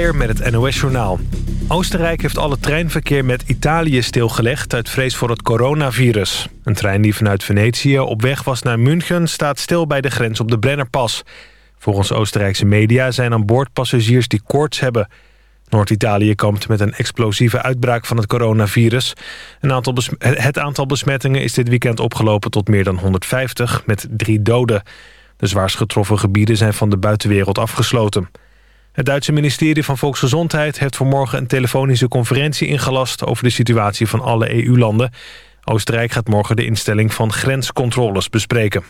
Met het NOS-journaal. Oostenrijk heeft alle treinverkeer met Italië stilgelegd... uit vrees voor het coronavirus. Een trein die vanuit Venetië op weg was naar München... staat stil bij de grens op de Brennerpas. Volgens Oostenrijkse media zijn aan boord passagiers die koorts hebben. Noord-Italië kampt met een explosieve uitbraak van het coronavirus. Een aantal het aantal besmettingen is dit weekend opgelopen tot meer dan 150... met drie doden. De zwaarst getroffen gebieden zijn van de buitenwereld afgesloten. Het Duitse ministerie van Volksgezondheid heeft vanmorgen een telefonische conferentie ingelast over de situatie van alle EU-landen. Oostenrijk gaat morgen de instelling van grenscontroles bespreken.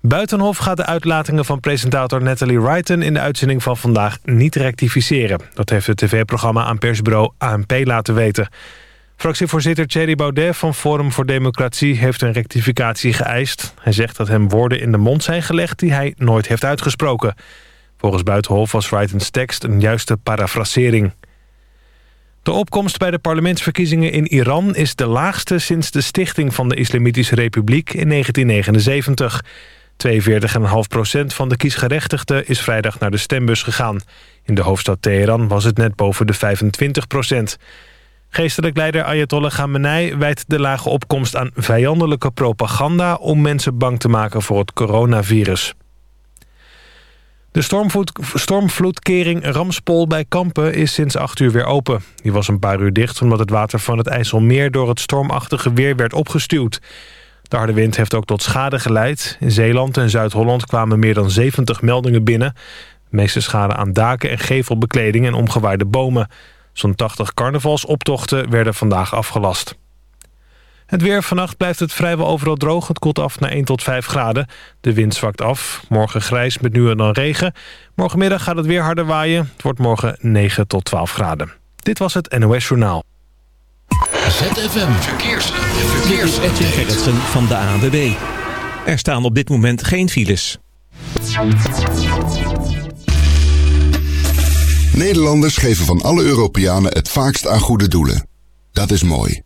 Buitenhof gaat de uitlatingen van presentator Natalie Wrighton... in de uitzending van vandaag niet rectificeren. Dat heeft het tv-programma aan persbureau ANP laten weten. Fractievoorzitter Thierry Baudet van Forum voor Democratie... heeft een rectificatie geëist. Hij zegt dat hem woorden in de mond zijn gelegd... die hij nooit heeft uitgesproken. Volgens Buitenhof was Wrightons tekst een juiste parafrasering. De opkomst bij de parlementsverkiezingen in Iran is de laagste sinds de stichting van de Islamitische Republiek in 1979. 42,5% van de kiesgerechtigden is vrijdag naar de stembus gegaan. In de hoofdstad Teheran was het net boven de 25% Geestelijk leider Ayatollah Khamenei wijt de lage opkomst aan vijandelijke propaganda... om mensen bang te maken voor het coronavirus. De stormvloedkering Ramspol bij Kampen is sinds 8 uur weer open. Die was een paar uur dicht omdat het water van het IJsselmeer... door het stormachtige weer werd opgestuwd. De harde wind heeft ook tot schade geleid. In Zeeland en Zuid-Holland kwamen meer dan 70 meldingen binnen. De meeste schade aan daken en gevelbekleding en omgewaaide bomen. Zo'n 80 carnavalsoptochten werden vandaag afgelast. Het weer vannacht blijft het vrijwel overal droog. Het koelt af naar 1 tot 5 graden. De wind zwakt af. Morgen grijs met nu en dan regen. Morgenmiddag gaat het weer harder waaien. Het wordt morgen 9 tot 12 graden. Dit was het NOS Journaal. ZFM Verkeers. Verkeers. Edwin Gerritsen van de ANWB. Er staan op dit moment geen files. Nederlanders geven van alle Europeanen het vaakst aan goede doelen. Dat is mooi.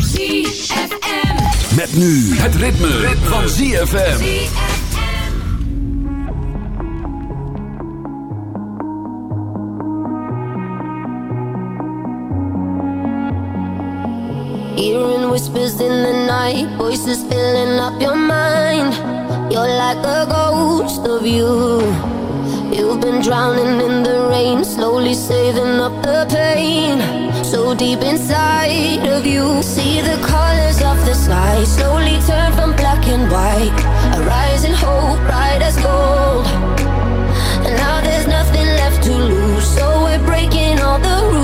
ZFM. Met nu het ritme, van ZFM. Hearing whispers in the night, voices filling up your mind. You're like a ghost of you. You've been drowning in the rain, slowly saving up the pain so deep inside of you. See the colors of the sky slowly turn from black and white. A rising hope, bright as gold. And now there's nothing left to lose, so we're breaking all the rules,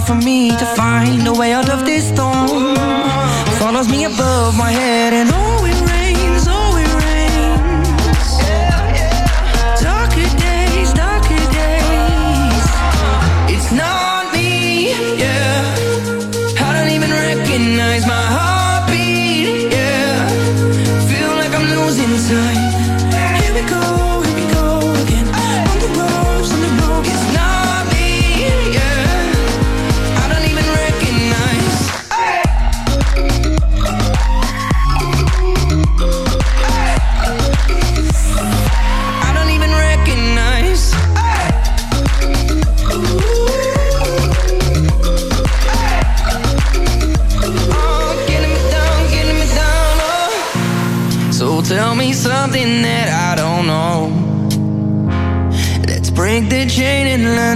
hard for me to find a way out of this storm. Follows me above my head and always.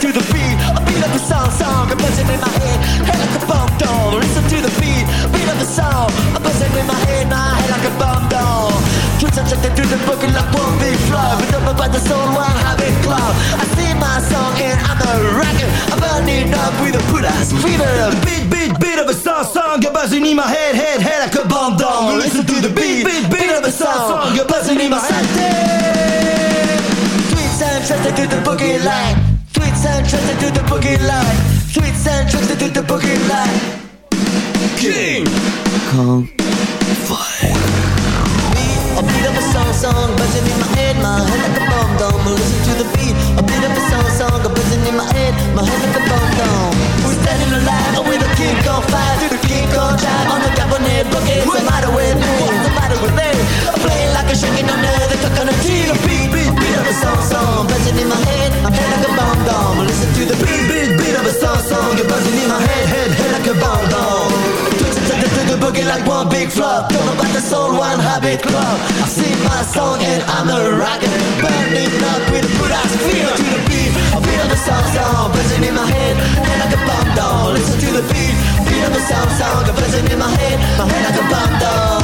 Beat beat of the song, song, a buzzing in my head, head like a bomb doll. Listen to the beat, beat of the song, a buzzing in my head, my head like a bomb doll. Twitch and check through the book like one big flow. But up about the soul, one habit club. I sing my song and I'm a rocker. I'm burning up with a put ass fever. Beat, beat, beat of a song, song, you're buzzing in my head, head, head like a bomb doll. Listen to the beat, beat, beat of a song, song, you're buzzing in my head. Sweet sound, trusted to the boogie line. Sound, trusted to the boogie line. Sweet sound, trusted to the boogie line. King Kong a beat of a song, song, buzzing in my head, my head like a bomb dome. Listen to the beat, a beat of a song, song, buzzing in my head, my head like a bomb dome. We're standing alive with a kick on fire, through the kick on drive on the cabinet boogie. What's the matter with me? What's the matter with me? I'm playing like a shaking under the coconut tree. The beat of a song, song, buzzing in my head, my head like a bomb dome. Listen to the beat, beat, beat of a song, song, you're buzzing in my head, head, head like a bomb dome. Take it to the boogie like one big flop. Don't know about the soul, one habit club. I sing my song and I'm a rocker Burning up with a good ass feel. To the beat I feel the sound sound buzzing in my head Head like a bomb down Listen to the beat Feel the sound sound buzzing in my head My head like a bomb down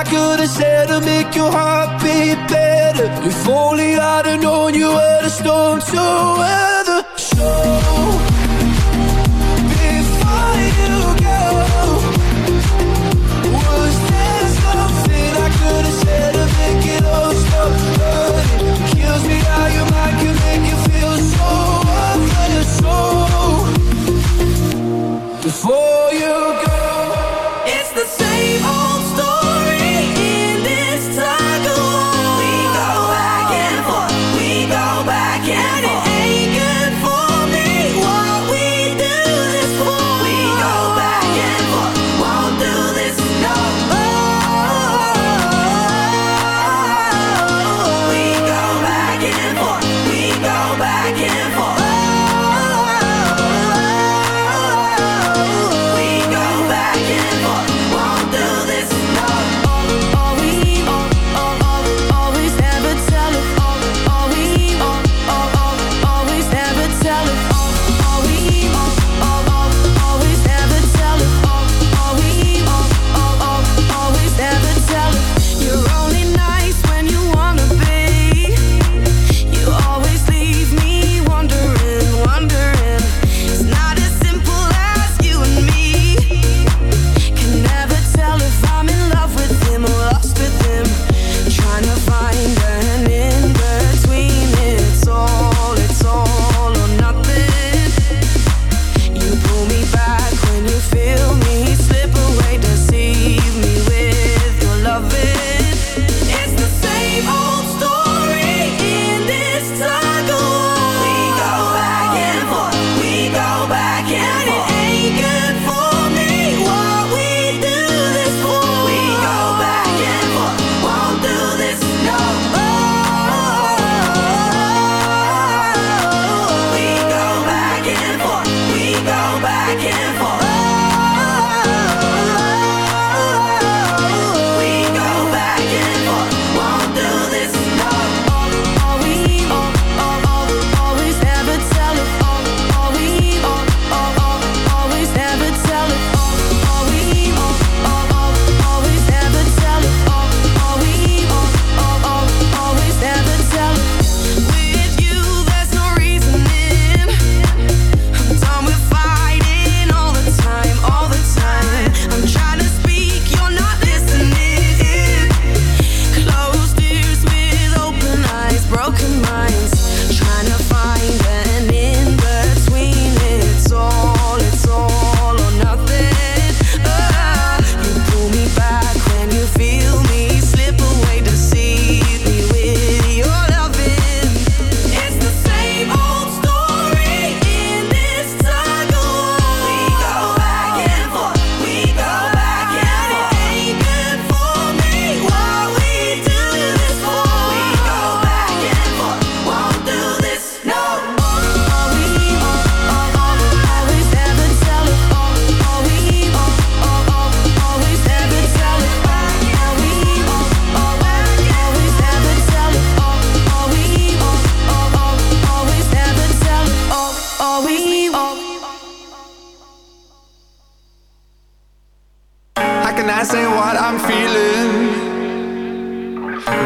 I could have said to make your heart beat better If only I'd have known you were the storm so well